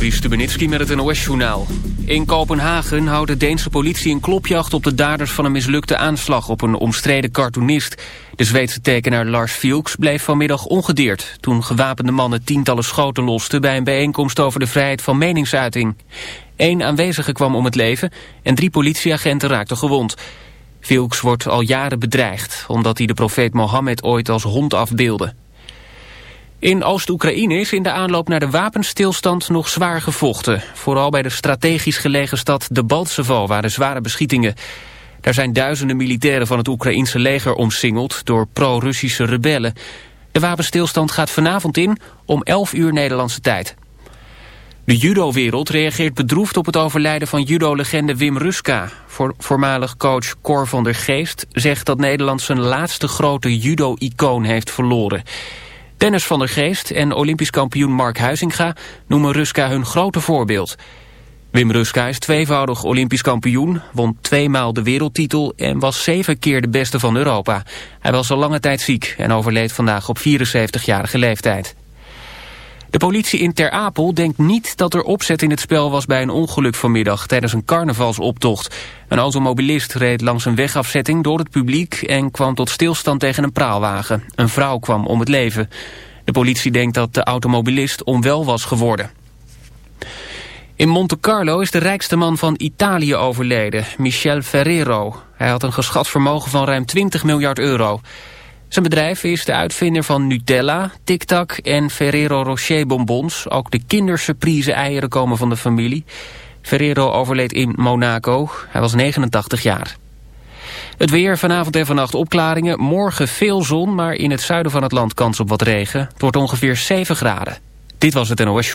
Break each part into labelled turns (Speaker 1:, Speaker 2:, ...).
Speaker 1: Juri Stubenitski met het NOS-journaal. In Kopenhagen houdt de Deense politie een klopjacht op de daders van een mislukte aanslag op een omstreden cartoonist. De Zweedse tekenaar Lars Vilks bleef vanmiddag ongedeerd toen gewapende mannen tientallen schoten losten bij een bijeenkomst over de vrijheid van meningsuiting. Eén aanwezige kwam om het leven en drie politieagenten raakten gewond. Vilks wordt al jaren bedreigd omdat hij de profeet Mohammed ooit als hond afbeelde. In Oost-Oekraïne is in de aanloop naar de wapenstilstand nog zwaar gevochten. Vooral bij de strategisch gelegen stad de Baltsevo waren zware beschietingen. Daar zijn duizenden militairen van het Oekraïense leger omsingeld door pro-Russische rebellen. De wapenstilstand gaat vanavond in om 11 uur Nederlandse tijd. De judo-wereld reageert bedroefd op het overlijden van judo-legende Wim Ruska. Voor, voormalig coach Cor van der Geest zegt dat Nederland zijn laatste grote judo-icoon heeft verloren. Dennis van der Geest en Olympisch kampioen Mark Huizinga noemen Ruska hun grote voorbeeld. Wim Ruska is tweevoudig Olympisch kampioen, won tweemaal de wereldtitel en was zeven keer de beste van Europa. Hij was al lange tijd ziek en overleed vandaag op 74-jarige leeftijd. De politie in Ter Apel denkt niet dat er opzet in het spel was bij een ongeluk vanmiddag tijdens een carnavalsoptocht. Een automobilist reed langs een wegafzetting door het publiek en kwam tot stilstand tegen een praalwagen. Een vrouw kwam om het leven. De politie denkt dat de automobilist onwel was geworden. In Monte Carlo is de rijkste man van Italië overleden, Michel Ferrero. Hij had een geschat vermogen van ruim 20 miljard euro. Zijn bedrijf is de uitvinder van Nutella, Tic Tac en Ferrero Rocher bonbons. Ook de kindersurprise eieren komen van de familie. Ferrero overleed in Monaco. Hij was 89 jaar. Het weer, vanavond en vannacht opklaringen. Morgen veel zon, maar in het zuiden van het land kans op wat regen. Het wordt ongeveer 7 graden. Dit was het NOS.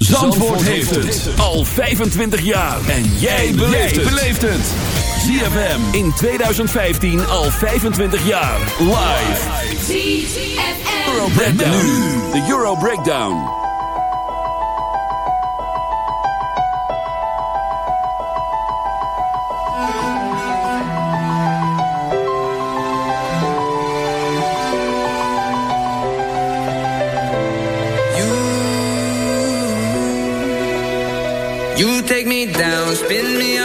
Speaker 2: Zandvoort heeft het al 25 jaar. En jij beleeft het. ZFM in 2015 al 25 jaar. Live.
Speaker 3: ZFM.
Speaker 2: Euro Breakdown. Nu de Euro Breakdown.
Speaker 4: Take me down, spin me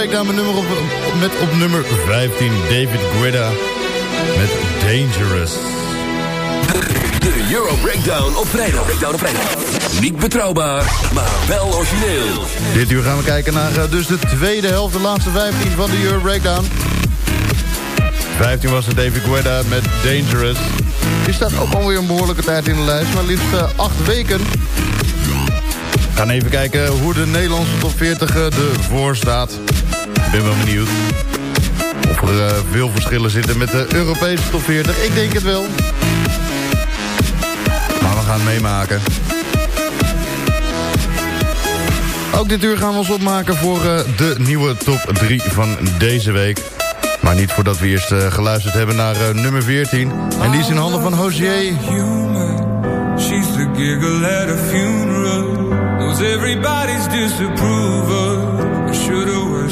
Speaker 5: Breakdown met, nummer op, met op nummer 15 David Guetta met Dangerous.
Speaker 2: De, Euro Breakdown op vrijdag. Breakdown op vrijdag. Niet betrouwbaar, maar wel origineel.
Speaker 5: Dit uur gaan we kijken naar eh, dus de tweede helft, de laatste 15 van de Euro Breakdown. 15 was het David Guetta met Dangerous. Die staat ook alweer een behoorlijke tijd in de lijst, maar liefst 8 eh, weken. We gaan even kijken hoe de Nederlandse top 40 eh, ervoor staat. Ik ben wel benieuwd of er eh, veel verschillen zitten met de Europese top 40. Ik denk het wel. Maar we gaan meemaken. Ook dit uur gaan we ons opmaken voor eh, de nieuwe top 3 van deze week. Maar niet voordat we eerst eh, geluisterd hebben naar nummer 14. En die is in handen van Hosier.
Speaker 6: She's the giggle at a funeral. Knows everybody's disapproval.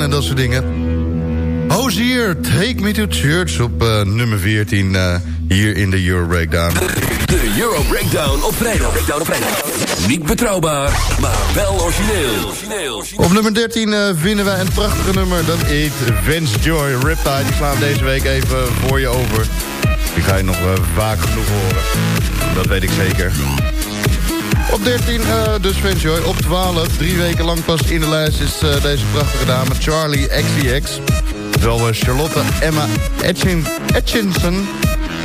Speaker 5: en dat soort dingen. Hozier, Take Me to Church op eh, nummer 14 eh, hier in de Euro Breakdown.
Speaker 2: De Euro Breakdown op vrijdag. Breakdown op vrijdag. Niet betrouwbaar, maar wel origineel.
Speaker 5: Op nummer 13 eh, vinden wij een prachtige nummer. Dat is Vince Joy Riptide. Die slaan deze week even voor je over. Die ga je nog vaak genoeg horen. Dat weet ik zeker. Op 13 eh, dus Vince Joy. Op 12, drie weken lang pas in de lijst... is eh, deze prachtige dame Charlie XCX. Terwijl eh, Charlotte Emma Etchin, Etchinson...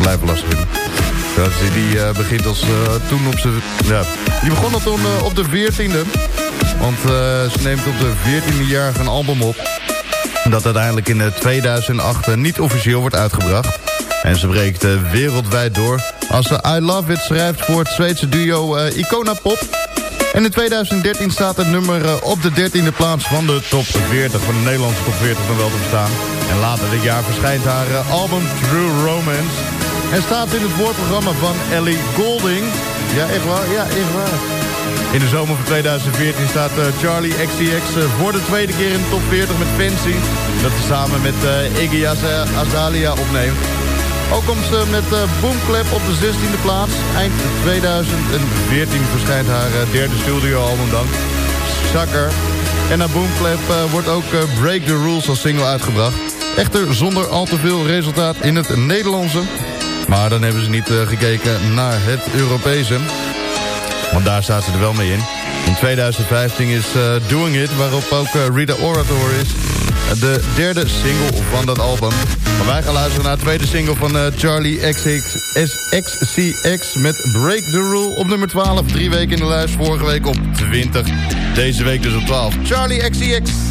Speaker 5: Blijf lastig is- die eh, begint als eh, toen op zijn... Ja, die begon al toen op de 14e. Want ze neemt op de 14e jaar een album op. Dat uiteindelijk in eh, 2008 eh, niet officieel wordt uitgebracht. En ze breekt wereldwijd door. Als ze I Love It schrijft voor het Zweedse duo eh, Icona Pop. En in 2013 staat het nummer eh, op de 13e plaats van de top 40. Van de Nederlandse top 40 nog wel te. En later dit jaar verschijnt haar eh, album True Romance. En staat in het woordprogramma van Ellie Golding. Ja, echt waar? Ja, echt waar. In de zomer van 2014 staat eh, Charlie XCX eh, voor de tweede keer in de top 40 met Fancy. Dat ze samen met eh, Iggy Az- Azalea opneemt. Ook komt ze met eh Boomclap op de 16e plaats. Eind 2014 verschijnt haar eh, derde studioalbum dan. Zakker. En na Boomclap eh, wordt ook Break the Rules als single uitgebracht. Echter zonder al te veel resultaat in het Nederlandse. Maar dan hebben ze niet gekeken naar het Europese. Want daar staat ze er wel mee in. In 2015 is Doing It, waarop ook Rita Ora te horen is. De derde single van dat album. Maar wij gaan luisteren naar de tweede single van eh, Charlie XCX met Break the Rule op nummer 12. Drie weken in de lijst, vorige week op 20. Deze week dus op 12. Charlie XCX.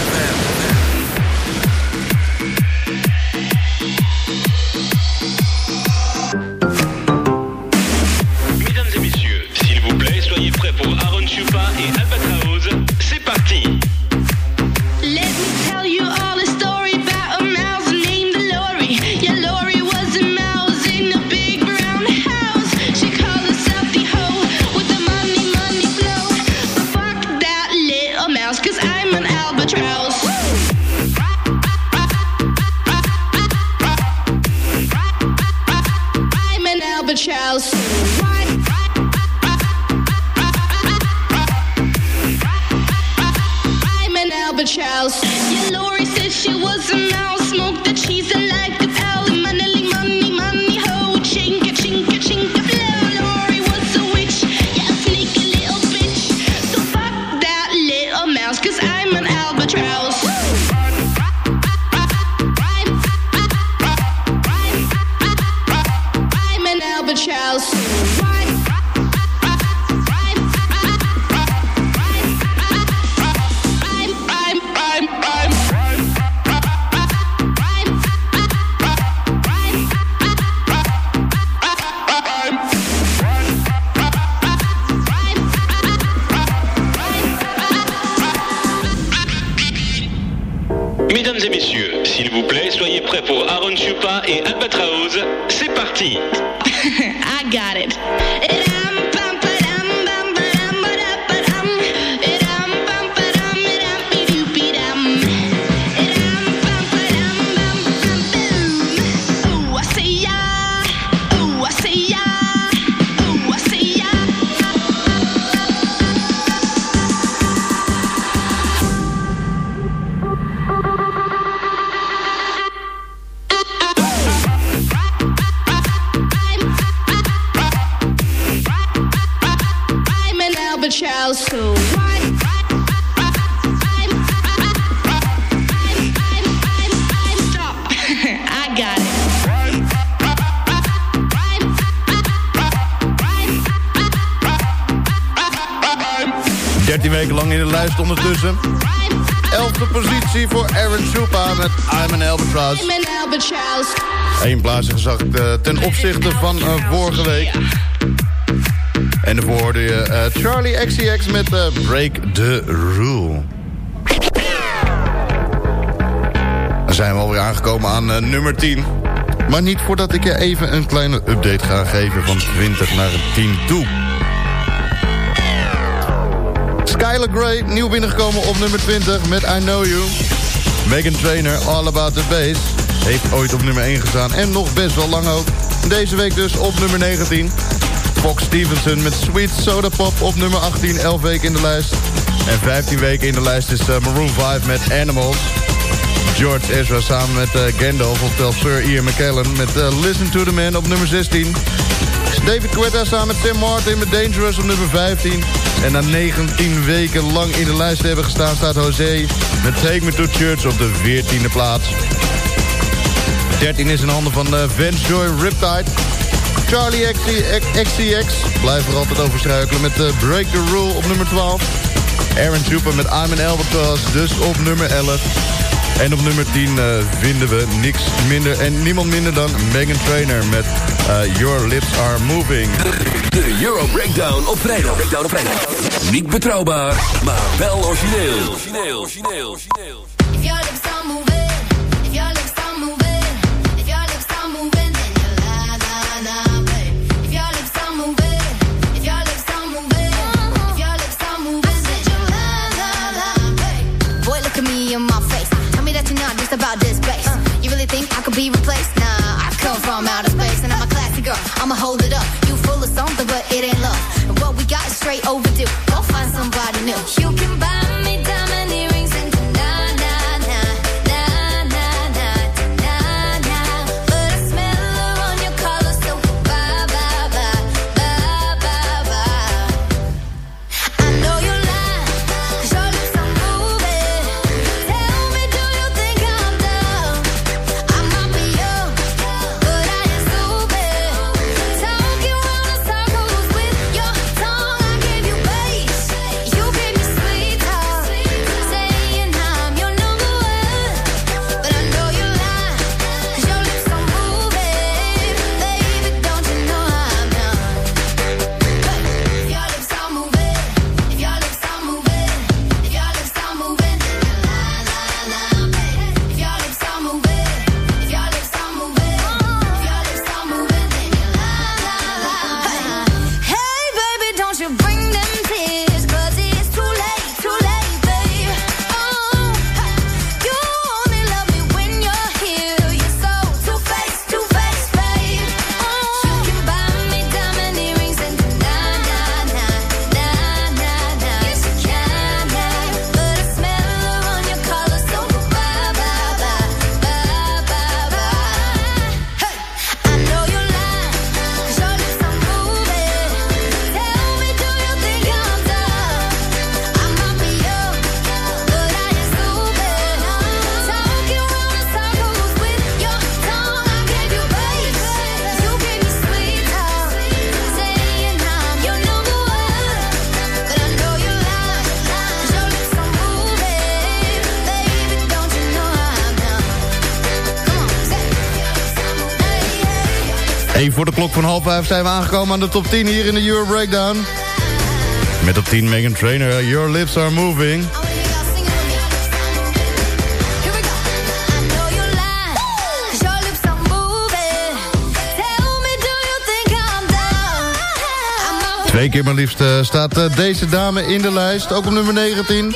Speaker 5: Weken lang in de lijst ondertussen. 11e positie voor Aaron Chupa met I'm an Albatross. Eén plaatsje gezakt eh, ten opzichte van eh, vorige week. En daarvoor hoorde je eh, Charlie XCX met Break the Rule. Dan zijn we alweer aangekomen aan nummer 10. Maar niet voordat ik je even een kleine update ga geven van 20 naar 10 toe. Skylar Grey, nieuw binnengekomen op nummer 20 met I Know You. Megan Trainer, All About The Bass. Heeft ooit op nummer 1 gestaan en nog best wel lang ook. Deze week dus op nummer 19. Fox Stevenson met Sweet Soda Pop op nummer 18, 11 weken in de lijst. En 15 weken in de lijst is eh, Maroon 5 met Animals. George Ezra samen met eh, Gandalf, oftewel Sir Ian McKellen... met eh, Listen to the Man op nummer 16. David Guetta samen met Tim Martin met Dangerous op nummer 15. En na 19 weken lang in de lijst te hebben gestaan... staat José met Take Me to Church op de 14e plaats. 13 is in handen van uh, Vance Joy Riptide. Charlie XC XCX blijft er altijd over struikelen met uh, Break the Rule op nummer 12. Aaron Trooper met I'm an Albatross, dus op nummer 11. En op nummer 10 uh, vinden we niks minder en niemand minder dan Megan Trainer met uh, Your Lips Are Moving.
Speaker 7: De Euro Breakdown op vrijdag. Breakdown op vrijdag. Niet betrouwbaar, maar wel origineel. Origineel, origineel, origineel.
Speaker 8: I'ma hold it up. You full of something, but it ain't love. And what we got is straight overdue. Go find somebody new. You
Speaker 5: Even voor de klok van half vijf zijn we aangekomen aan de top 10 hier in de Euro Breakdown. Met op 10 Megan Trainer, Your Lips Are Moving. Twee keer maar liefst staat eh, deze dame in de lijst. Ook op nummer 19.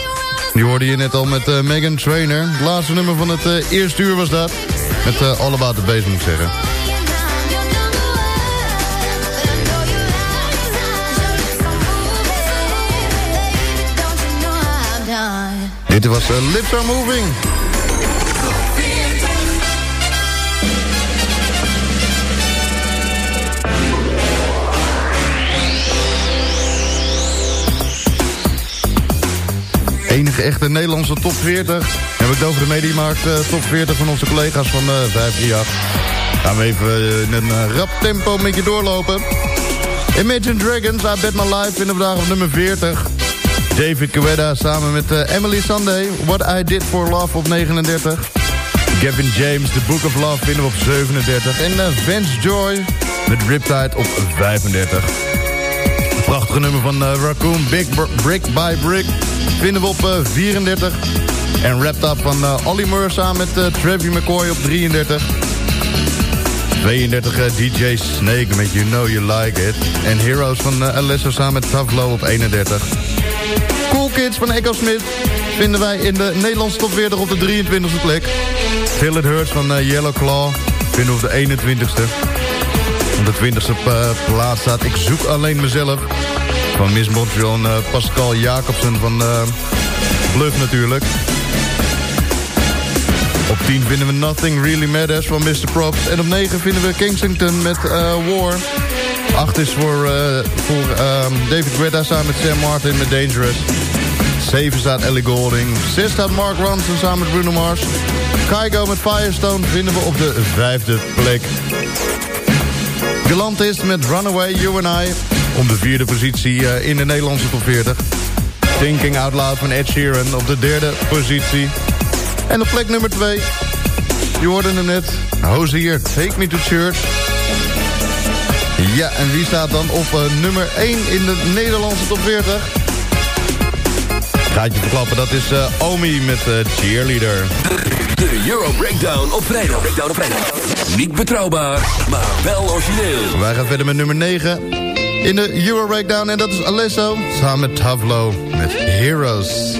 Speaker 5: Die hoorde je net al met eh, Megan Trainer. Het laatste nummer van het eh, eerste uur was dat. Met All About The Bass moet ik zeggen. Dit was eh, Lips Are Moving. Enige echte Nederlandse top 40. Dan heb ik het de Mediamarkt eh, top 40 van onze collega's van eh 538. Gaan we even in een rap tempo met je doorlopen. Imagine Dragons, I Bet My Life vinden we vandaag op nummer 40. David Guetta samen met eh, Emily Sunday. What I Did For Love op 39. Gavin James, The Book of Love vinden we op 37. En eh, Vance Joy met Riptide op 35. Een prachtige nummer van eh, Raccoon, Big Br- Brick by Brick, vinden we op eh, 34. En Wrapped Up van Olly Mur samen met Travis McCoy op 33. 32 eh, DJ Snake met You Know You Like It. En Heroes van eh, Alesso samen met Tavlo op 31. Cool Kids van Echo Smith vinden wij in de Nederlandse top 40 op de 23e plek. Feel It Hurts van eh, Yellow Claw vinden we op de 21e. Op de 20e eh, plaats staat Ik Zoek Alleen Mezelf van Miss Montreal eh, Pascal Jacobsen van eh, Bluff natuurlijk. Op 10 vinden we Nothing Really Matters van Mr. Props. En op 9 vinden we Kensington met eh, War. 8 is voor, eh, voor ehm, David Guetta samen met Sam Martin met Dangerous. 7 staat Ellie Golding. 6 staat Mark Ronson samen met Bruno Mars. Kygo met Firestone vinden we op de vijfde plek. Galantis met Runaway, You and I. Om de vierde positie eh, in de Nederlandse top 40. Thinking Out Loud van Ed Sheeran op de derde positie. En op plek nummer 2. Je hoorde hem net. Hozier, Take Me to Church. Ja, en wie staat dan op eh, nummer 1 in de Nederlandse top 40? Gaat je verklappen, dat is eh, Omi met eh, Cheerleader.
Speaker 2: De Euro Breakdown op vrijdag. Breakdown op vrijdag. Niet betrouwbaar, maar wel origineel.
Speaker 5: Wij gaan verder met nummer 9 in de Euro Breakdown. En dat is Alesso samen met Tavlo met Heroes.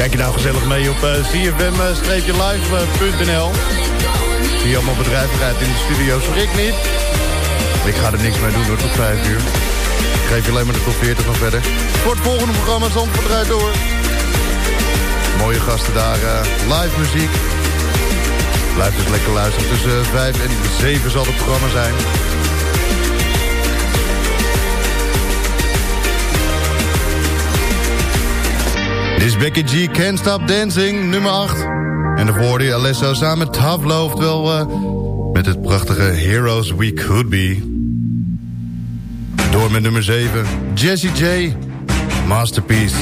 Speaker 5: Kijk je nou gezellig mee op cfm-live.nl. Zie je allemaal bedrijvigheid in de studio's, ik niet. Ik ga er niks mee doen, voor tot 5 uur. Ik geef je alleen maar de top 40 van verder. Voor het volgende programma Zandvoort door. Mooie gasten daar, eh, live muziek. Blijf dus lekker luisteren. Tussen eh, 5 en 7 zal het programma zijn. Dit is Becky G, Can't Stop Dancing, nummer 8. En de voor die Alesso samen met Tavlo, oftewel eh, met het prachtige Heroes We Could Be. Door met nummer 7, Jesse J, Masterpiece.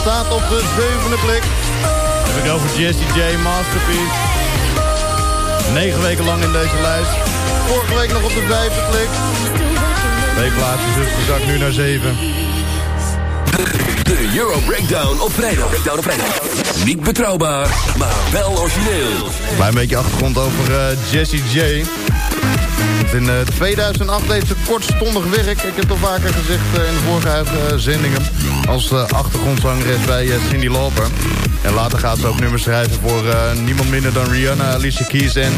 Speaker 5: Staat op de zevende plek. Dan heb ik over Jesse J. Masterpiece. Negen weken lang in deze lijst. Vorige week nog op de vijfde plek. Twee plaatsjes dus gezakt nu naar zeven.
Speaker 2: De Euro Breakdown op vrijdag. Breakdown op vrijdag. Niet betrouwbaar, maar wel origineel.
Speaker 5: Klein beetje achtergrond over eh, Jessie J. In eh, 2008 deed ze kortstondig werk. Ik heb het al vaker gezegd eh, in de vorige uitzendingen. Als eh, achtergrondzangeres bij eh, Cindy Lauper. En later gaat ze ook nummers schrijven voor eh, niemand minder dan Rihanna, Alicia Keys en...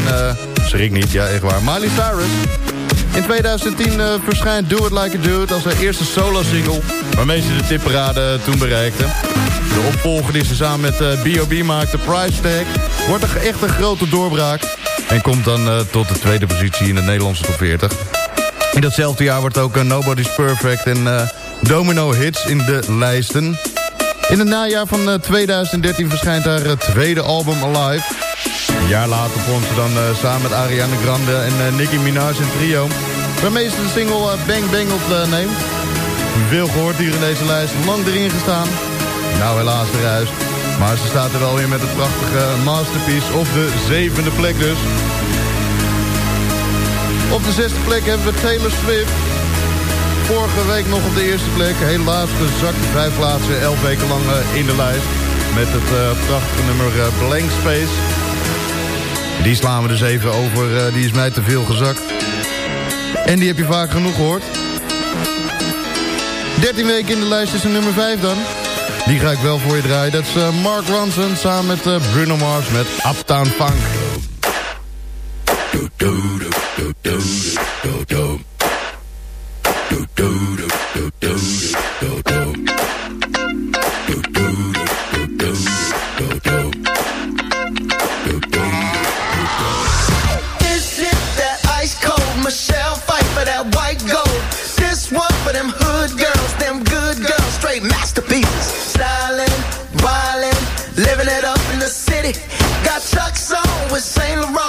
Speaker 5: schrik niet, ja echt waar. Miley Cyrus. In 2010 eh, verschijnt Do It Like a Dude als haar eerste solo-single... waarmee ze de tipparade toen bereikte. De opvolger die ze samen met eh, B.O.B. maakte, Price Tag... wordt echt een grote doorbraak... en komt dan tot de tweede positie in de Nederlandse top 40. In datzelfde jaar wordt ook eh, Nobody's Perfect en eh, Domino Hits in de lijsten. In het najaar van eh, 2013 verschijnt haar eh, tweede album Alive... Een jaar later vormt ze dan eh, samen met Ariana Grande en eh, Nicki Minaj een trio. Waarmee ze de single eh, Bang Bang opneemt. Veel gehoord hier in deze lijst, lang erin gestaan. Nou helaas eruit. Maar ze staat er wel weer met het prachtige masterpiece op de zevende plek dus. Op de zesde plek hebben we Taylor Swift. Vorige week nog op de eerste plek. Helaas gezakt vijf plaatsen, elf weken lang eh, in de lijst. Met het eh, prachtige nummer eh, Blank Space. Die slaan we dus even over. die is mij te veel gezakt. En die heb je vaak genoeg gehoord. 13 weken in de lijst is een nummer 5 dan. Die ga ik wel voor je draaien. Dat is Mark Ronson samen met Bruno Mars met Uptown Funk.
Speaker 9: Got Chuck's on with Saint Laurent.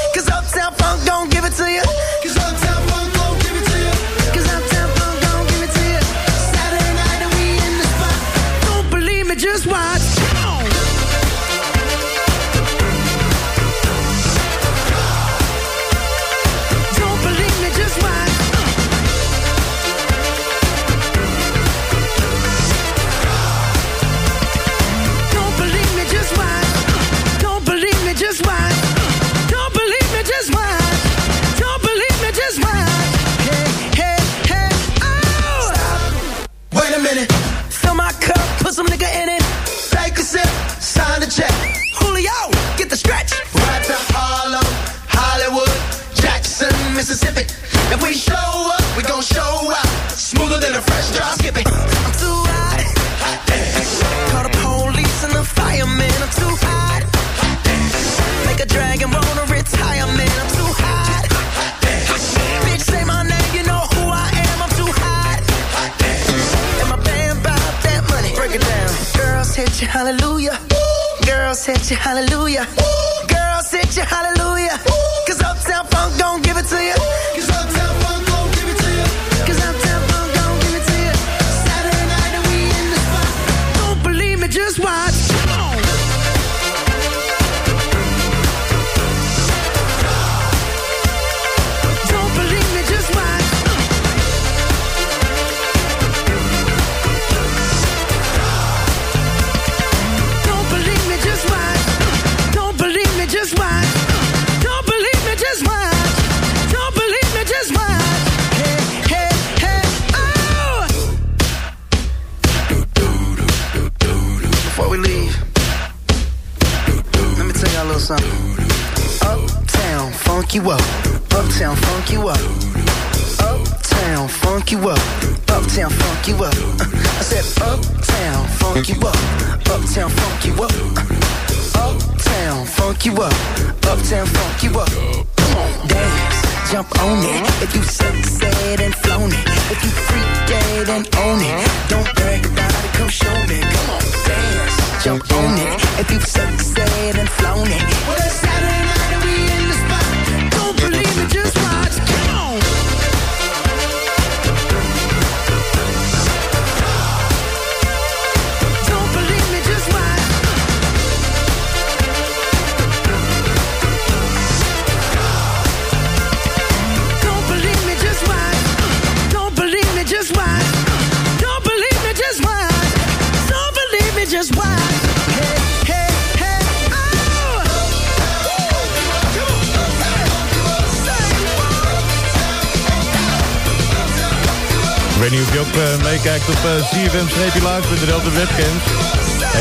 Speaker 5: Op uh, cfm-live.nl op de webcams.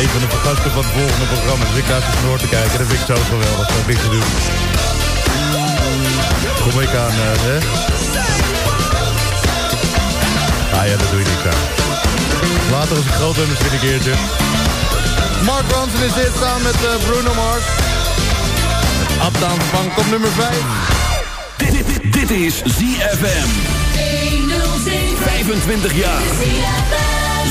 Speaker 5: Een van de vergasten van het volgende programma. Dus ik ga eens door te kijken. Dat vind ik zo geweldig. Dat vind ik te doen. Kom ik aan, eh, hè? Ah ja, dat doe je niet aan. Later als ik groot ben, misschien een keertje. Mark Ronson is dit samen met eh, Bruno Mars. Uptown Funk op nummer 5.
Speaker 10: Dit, dit, dit is ZFM. 25 jaar.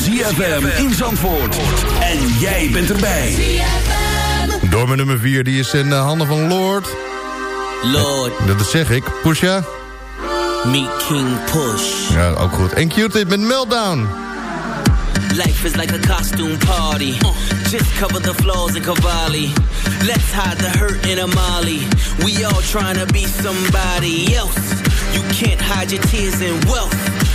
Speaker 10: ZFM in Zandvoort. En jij bent erbij.
Speaker 5: Door mijn nummer 4, die is in de handen van Lord.
Speaker 11: Lord.
Speaker 5: Dat zeg ik. Pusha.
Speaker 11: Meet King Push.
Speaker 5: Ja, ook goed. En Q-Tip met Meltdown.
Speaker 11: Life is like a costume party. Uh, just cover the flaws in Cavalli. Let's hide the hurt in Amali. We all trying to be somebody else. You can't hide your tears in wealth.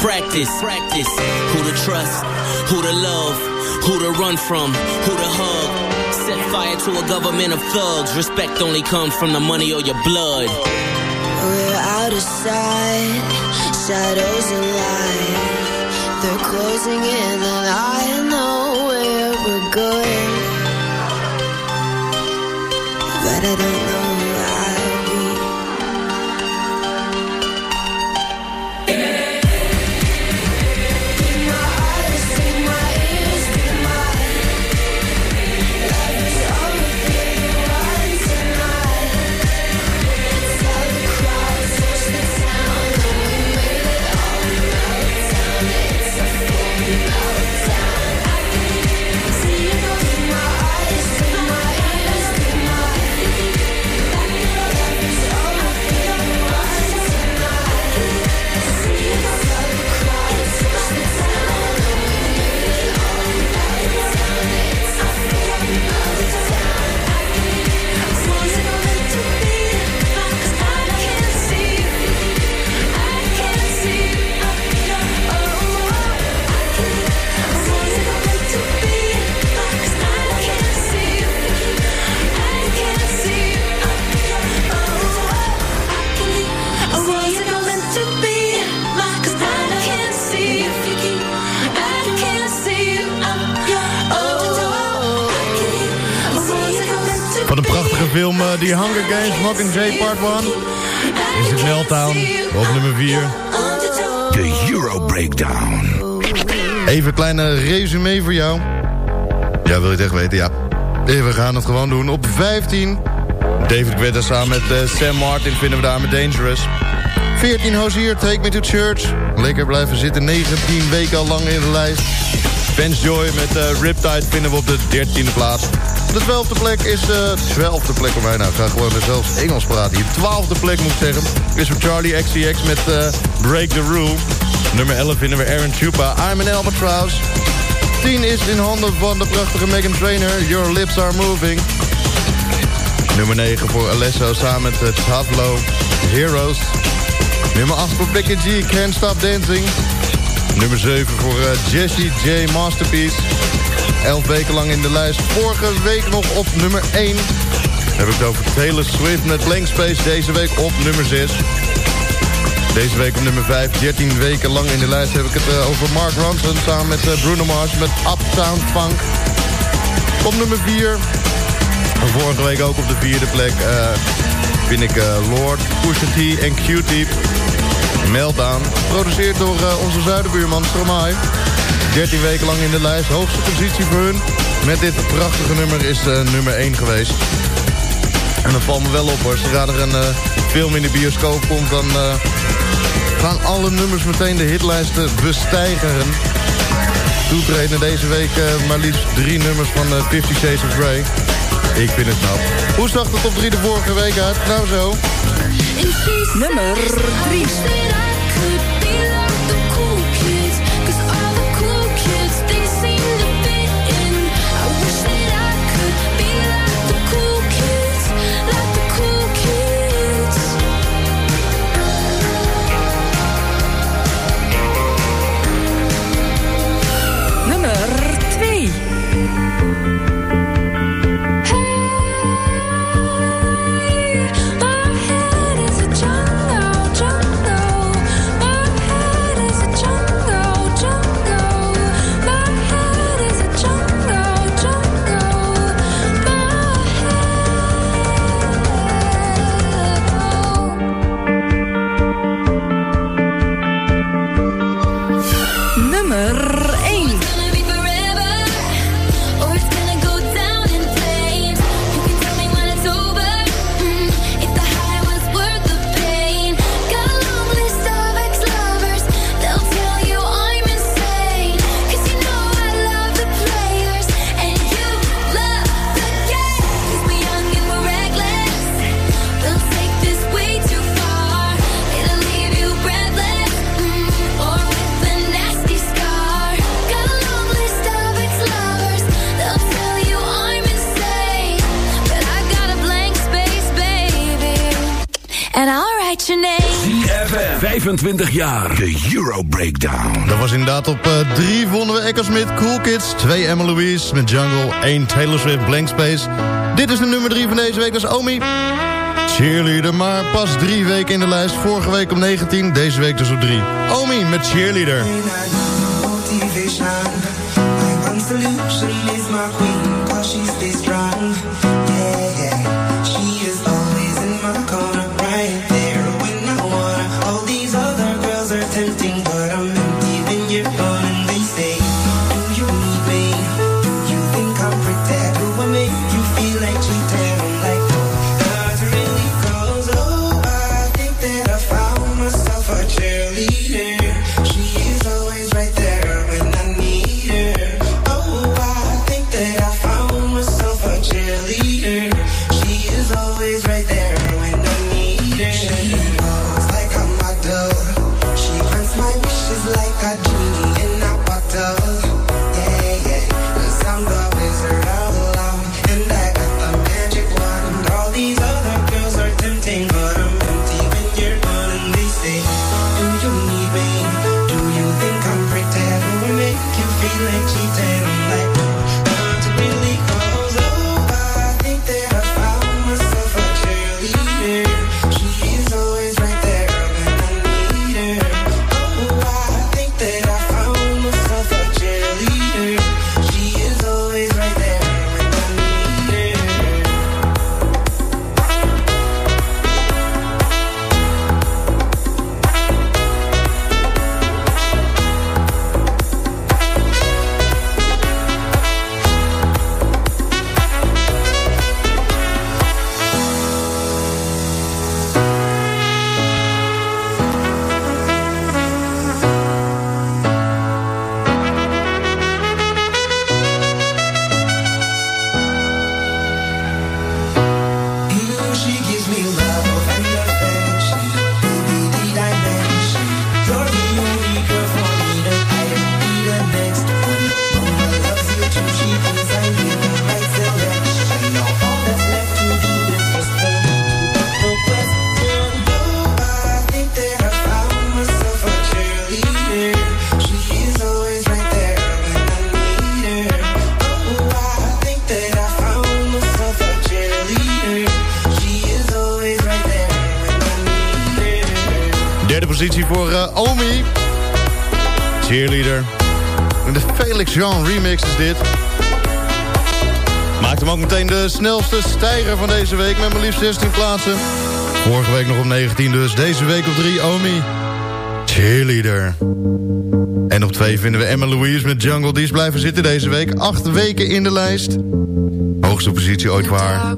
Speaker 11: Practice. Practice. Who to trust? Who to love? Who to run from? Who to hug? Set fire to a government of thugs. Respect only comes from the money or your blood.
Speaker 2: We're out of sight, shadows of light. They're closing in, and I know where we're going. But I don't know
Speaker 5: film uh, The Hunger Games Mockingjay Part 1 is het Meltdown op nummer 4.
Speaker 10: De Euro Breakdown.
Speaker 5: Even een kleine resume voor jou. Ja, wil je het echt weten? Ja. We gaan het gewoon doen. Op 15, David Guetta samen met uh, Sam Martin vinden we daar met Dangerous. 14, Hozier, Take Me To Church. Lekker blijven zitten, 19 weken al lang in de lijst. Vance Joy met uh, Riptide vinden we op de 13e plaats. De 12e plek is de uh, 12e plek voor mij. Nou, ik ga gewoon zelfs Engels praten. Hier 12e plek moet ik zeggen. Is voor Charlie XCX met uh, Break the Rule. Nummer 11 vinden we Aaron Chupa. I'm an Albatross. 10 is in handen van de prachtige Megan Trainer. Your Lips Are Moving. Nummer 9 voor Alesso samen met uh, Tablo. Heroes. Nummer 8 voor Becky G. Can't Stop Dancing. Nummer 7 voor uh, Jessie J. Masterpiece. 11 weken lang in de lijst. Vorige week nog op nummer 1. Dan heb ik het over Taylor Swift met Blank Space. Deze week op nummer 6. Deze week op nummer 5. 13 weken lang in de lijst heb ik het uh, over Mark Ronson. Samen met uh, Bruno Mars met Uptown Funk. Op nummer 4. Vorige week ook op de vierde plek uh, vind ik Lord, Pusha en Q-Tip. Meltdown. Geproduceerd door onze zuidenbuurman Stromae. 13 weken lang in de lijst. Hoogste positie voor hun. Met dit prachtige nummer is uh, nummer 1 geweest. En dan valt me wel op hoor. Zodra er een uh, film in de bioscoop komt... dan gaan alle nummers meteen de hitlijsten bestijgeren. Toetreden deze week maar liefst drie nummers van Fifty Shades of Grey. Ik vind het knap. Hoe zag de top 3 de vorige week uit? Nou zo.
Speaker 12: Nummer 3.
Speaker 10: 25 jaar. De Euro Breakdown.
Speaker 5: Dat was inderdaad op 3 uh, vonden we Echo Smith, Cool Kids. 2 Emma Louise met Jungle. 1 Taylor Swift, Blank Space. Dit is de nummer 3 van deze week, dat is Omi. Cheerleader, maar pas drie weken in de lijst. Vorige week op 19, deze week dus op 3. Omi met Cheerleader.
Speaker 9: Motivation. My one solution is my queen, cause she stays strong. Wishes like a genie in a bottle.
Speaker 5: grote stijger van deze week met maar liefst 16 plaatsen. Vorige week nog op 19 dus, deze week op 3 Omi. Cheerleader. En op 2 vinden we Emma Louise met Jungle. Die is blijven zitten deze week. Acht weken in de lijst. Hoogste positie ooit
Speaker 12: waar.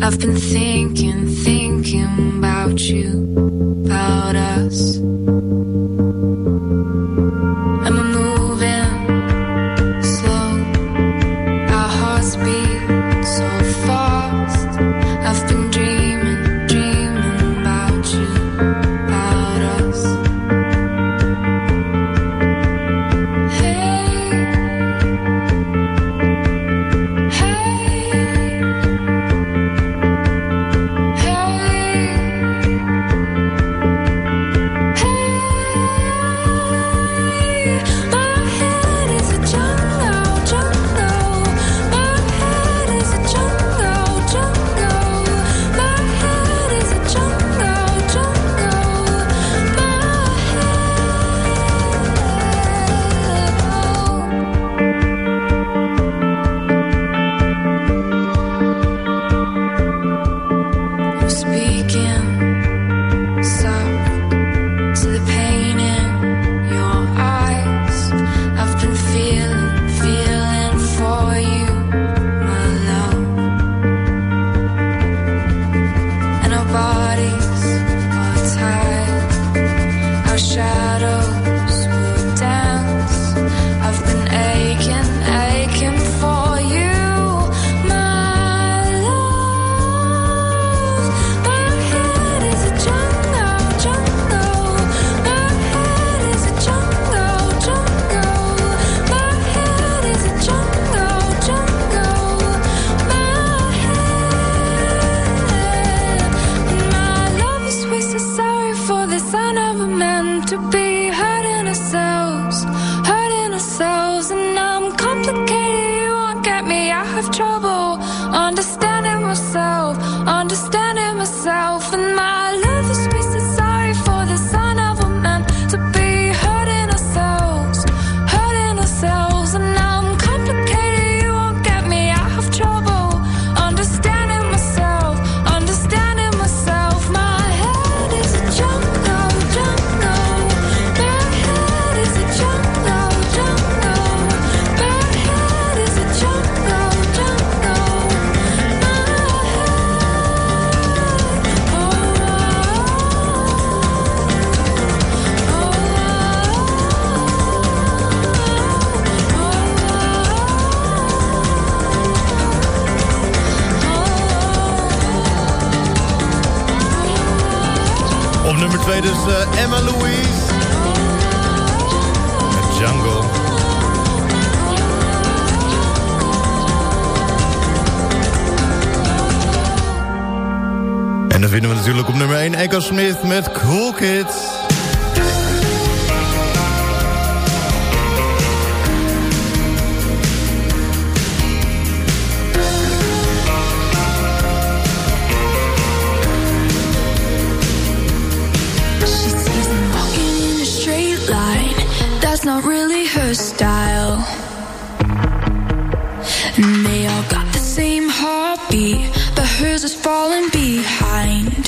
Speaker 12: I've been thinking, thinking about you. About us.
Speaker 5: Smith met Cool Kids.
Speaker 12: Not really her style. And they all got the same heartbeat, but hers is falling behind.